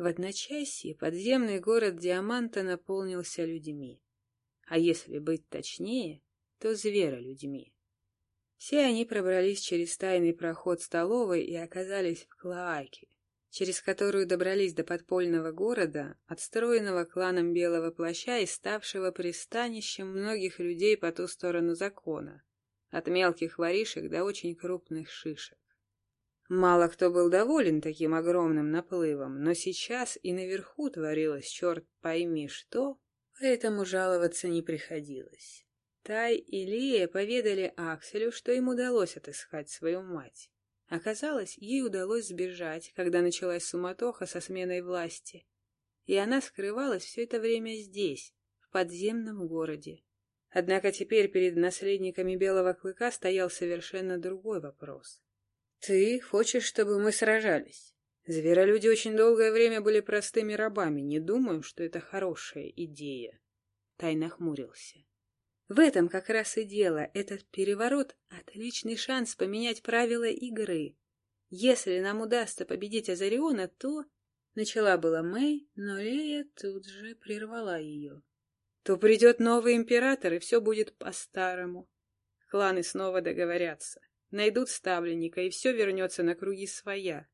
В одночасье подземный город Диаманта наполнился людьми. А если быть точнее, то зверолюдьми. Все они пробрались через тайный проход столовой и оказались в Клоаке, через которую добрались до подпольного города, отстроенного кланом Белого Плаща и ставшего пристанищем многих людей по ту сторону закона, от мелких воришек до очень крупных шишек. Мало кто был доволен таким огромным наплывом, но сейчас и наверху творилось черт пойми что, поэтому жаловаться не приходилось. Тай и Лия поведали Акселю, что им удалось отыскать свою мать. Оказалось, ей удалось сбежать, когда началась суматоха со сменой власти, и она скрывалась все это время здесь, в подземном городе. Однако теперь перед наследниками Белого Клыка стоял совершенно другой вопрос. «Ты хочешь, чтобы мы сражались?» Зверолюди очень долгое время были простыми рабами. Не думаю, что это хорошая идея. Тай нахмурился. В этом как раз и дело. Этот переворот — отличный шанс поменять правила игры. Если нам удастся победить Азариона, то... Начала была Мэй, но Лея тут же прервала ее. То придет новый император, и все будет по-старому. Кланы снова договорятся найдут ставленника, и все вернется на круги своя.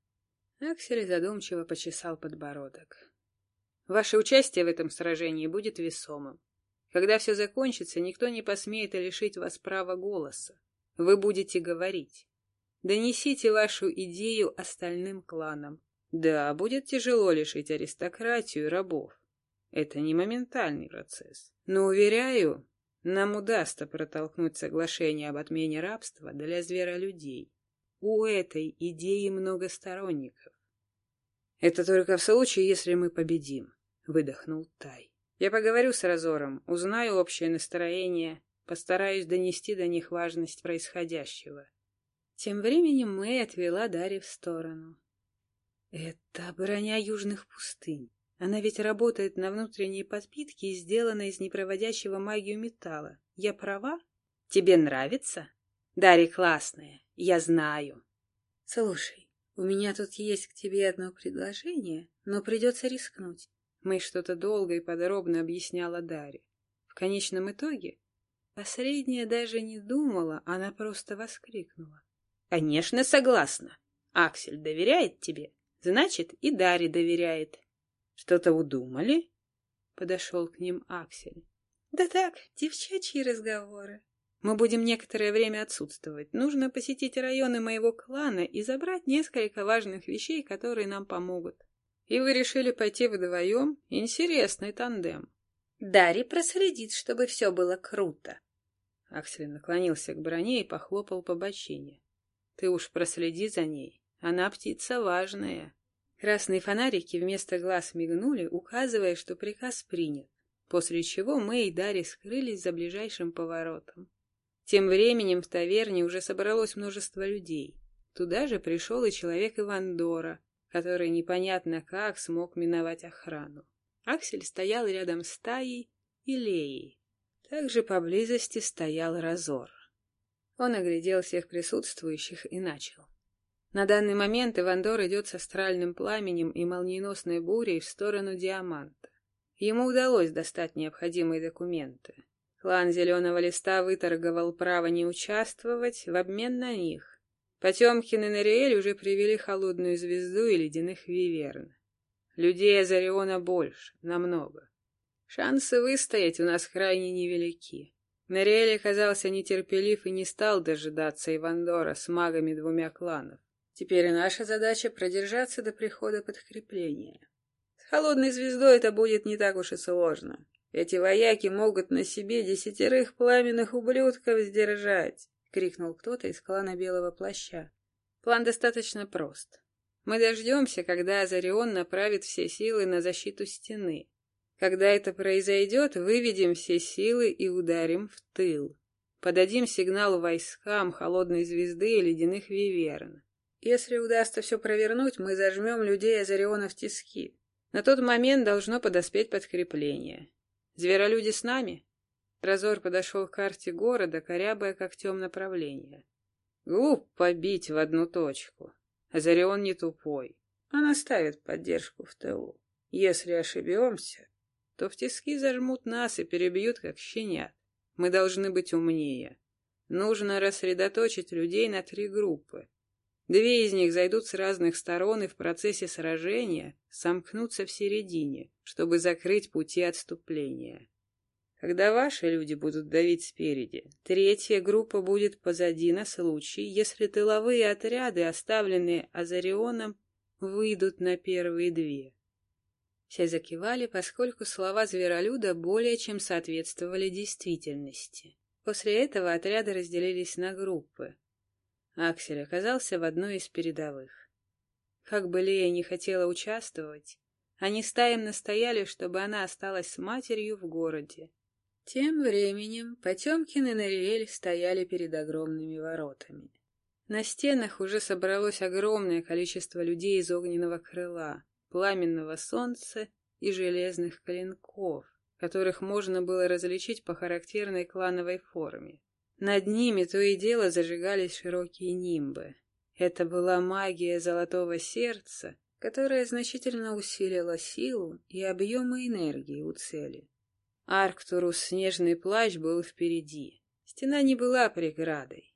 Аксель задумчиво почесал подбородок. Ваше участие в этом сражении будет весомым. Когда все закончится, никто не посмеет лишить вас права голоса. Вы будете говорить. Донесите вашу идею остальным кланам. Да, будет тяжело лишить аристократию рабов. Это не моментальный процесс. Но, уверяю, нам удастся протолкнуть соглашение об отмене рабства для зверолюдей. У этой идеи много сторонников. Это только в случае, если мы победим, выдохнул Тай. Я поговорю с Разором, узнаю общее настроение, постараюсь донести до них важность происходящего. Тем временем Мэй отвела Дарья в сторону. Это броня южных пустынь. Она ведь работает на внутренней подпитке и сделана из непроводящего магию металла. Я права? Тебе нравится? Дарья классная, я знаю. Слушай, у меня тут есть к тебе одно предложение, но придется рискнуть. Мы что-то долго и подробно объясняла Дарья. В конечном итоге последняя даже не думала, она просто воскликнула. Конечно, согласна. Аксель доверяет тебе, значит, и Дарья доверяет. Что-то удумали? Подошел к ним Аксель. Да так, девчачьи разговоры. Мы будем некоторое время отсутствовать. Нужно посетить районы моего клана и забрать несколько важных вещей, которые нам помогут. И вы решили пойти вдвоем? Интересный тандем. Дарри проследит, чтобы все было круто. Аксель наклонился к броне и похлопал по бочине. Ты уж проследи за ней. Она птица важная. Красные фонарики вместо глаз мигнули, указывая, что приказ принят, после чего мы и Дарья скрылись за ближайшим поворотом. Тем временем в таверне уже собралось множество людей. Туда же пришел и человек Ивандора, который непонятно как смог миновать охрану. Аксель стоял рядом с Таей и Леей. Также поблизости стоял Разор. Он оглядел всех присутствующих и начал. На данный момент Ивандор идет с астральным пламенем и молниеносной бурей в сторону Диаманта. Ему удалось достать необходимые документы. Клан Зеленого Листа выторговал право не участвовать в обмен на них. Потемкин и Нориэль уже привели холодную звезду и ледяных виверн. Людей Азариона больше, намного. Шансы выстоять у нас крайне невелики. Нориэль оказался нетерпелив и не стал дожидаться Ивандора с магами двумя кланов. Теперь наша задача продержаться до прихода подкрепления. С холодной звездой это будет не так уж и сложно. Эти вояки могут на себе десятерых пламенных ублюдков сдержать, — крикнул кто-то из клана Белого Плаща. План достаточно прост. Мы дождемся, когда Азарион направит все силы на защиту стены. Когда это произойдет, выведем все силы и ударим в тыл. Подадим сигнал войскам Холодной Звезды и Ледяных Виверн. Если удастся все провернуть, мы зажмем людей Азариона в тиски. На тот момент должно подоспеть подкрепление. Зверолюди с нами? Разор подошел к карте города, корябая когтем направление. Глупо бить в одну точку. Азарион не тупой. Она ставит поддержку в тылу. Если ошибемся, то в тиски зажмут нас и перебьют, как щенят. Мы должны быть умнее. Нужно рассредоточить людей на три группы. Две из них зайдут с разных сторон и в процессе сражения сомкнутся в середине, чтобы закрыть пути отступления. Когда ваши люди будут давить спереди, третья группа будет позади на случай, если тыловые отряды, оставленные Азарионом, выйдут на первые две. Все закивали, поскольку слова зверолюда более чем соответствовали действительности. После этого отряды разделились на группы. Аксель оказался в одной из передовых. Как бы Лея не хотела участвовать, они стаем настояли, чтобы она осталась с матерью в городе. Тем временем Потемкин и Нариэль стояли перед огромными воротами. На стенах уже собралось огромное количество людей из огненного крыла, пламенного солнца и железных клинков, которых можно было различить по характерной клановой форме. Над ними то и дело зажигались широкие нимбы. Это была магия золотого сердца, которая значительно усилила силу и объемы энергии у цели. Арктурус снежный плащ был впереди. Стена не была преградой.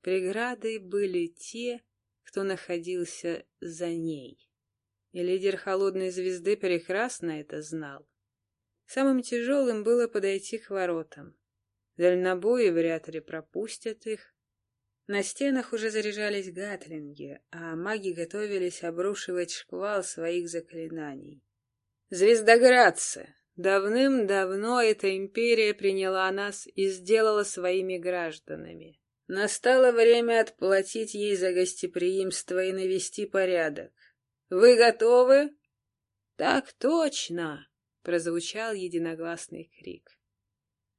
Преградой были те, кто находился за ней. И лидер холодной звезды прекрасно это знал. Самым тяжелым было подойти к воротам. Дальнобои вряд ли пропустят их. На стенах уже заряжались гатлинги, а маги готовились обрушивать шквал своих заклинаний. «Звездоградцы!» Давным-давно эта империя приняла нас и сделала своими гражданами. Настало время отплатить ей за гостеприимство и навести порядок. Вы готовы? Так точно, прозвучал единогласный крик.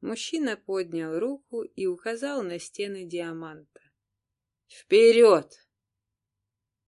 Мужчина поднял руку и указал на стены диаманта. Вперед!